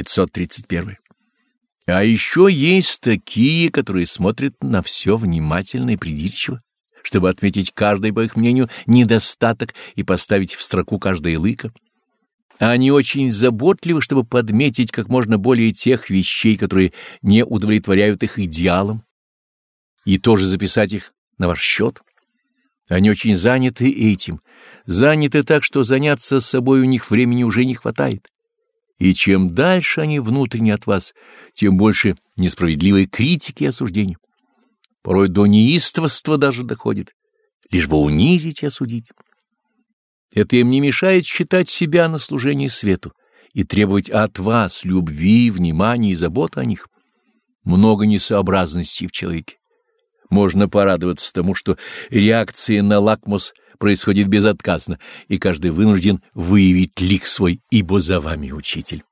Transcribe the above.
531. А еще есть такие, которые смотрят на все внимательно и придирчиво, чтобы отметить каждый, по их мнению, недостаток и поставить в строку каждое лыко. Они очень заботливы, чтобы подметить как можно более тех вещей, которые не удовлетворяют их идеалам, и тоже записать их на ваш счет. Они очень заняты этим, заняты так, что заняться собой у них времени уже не хватает. И чем дальше они внутренне от вас, тем больше несправедливой критики и осуждений. Порой до неистовства даже доходит, лишь бы унизить и осудить. Это им не мешает считать себя на служении свету и требовать от вас любви, внимания и заботы о них. Много несообразностей в человеке. Можно порадоваться тому, что реакция на лакмус происходит безотказно, и каждый вынужден выявить лик свой, ибо за вами учитель.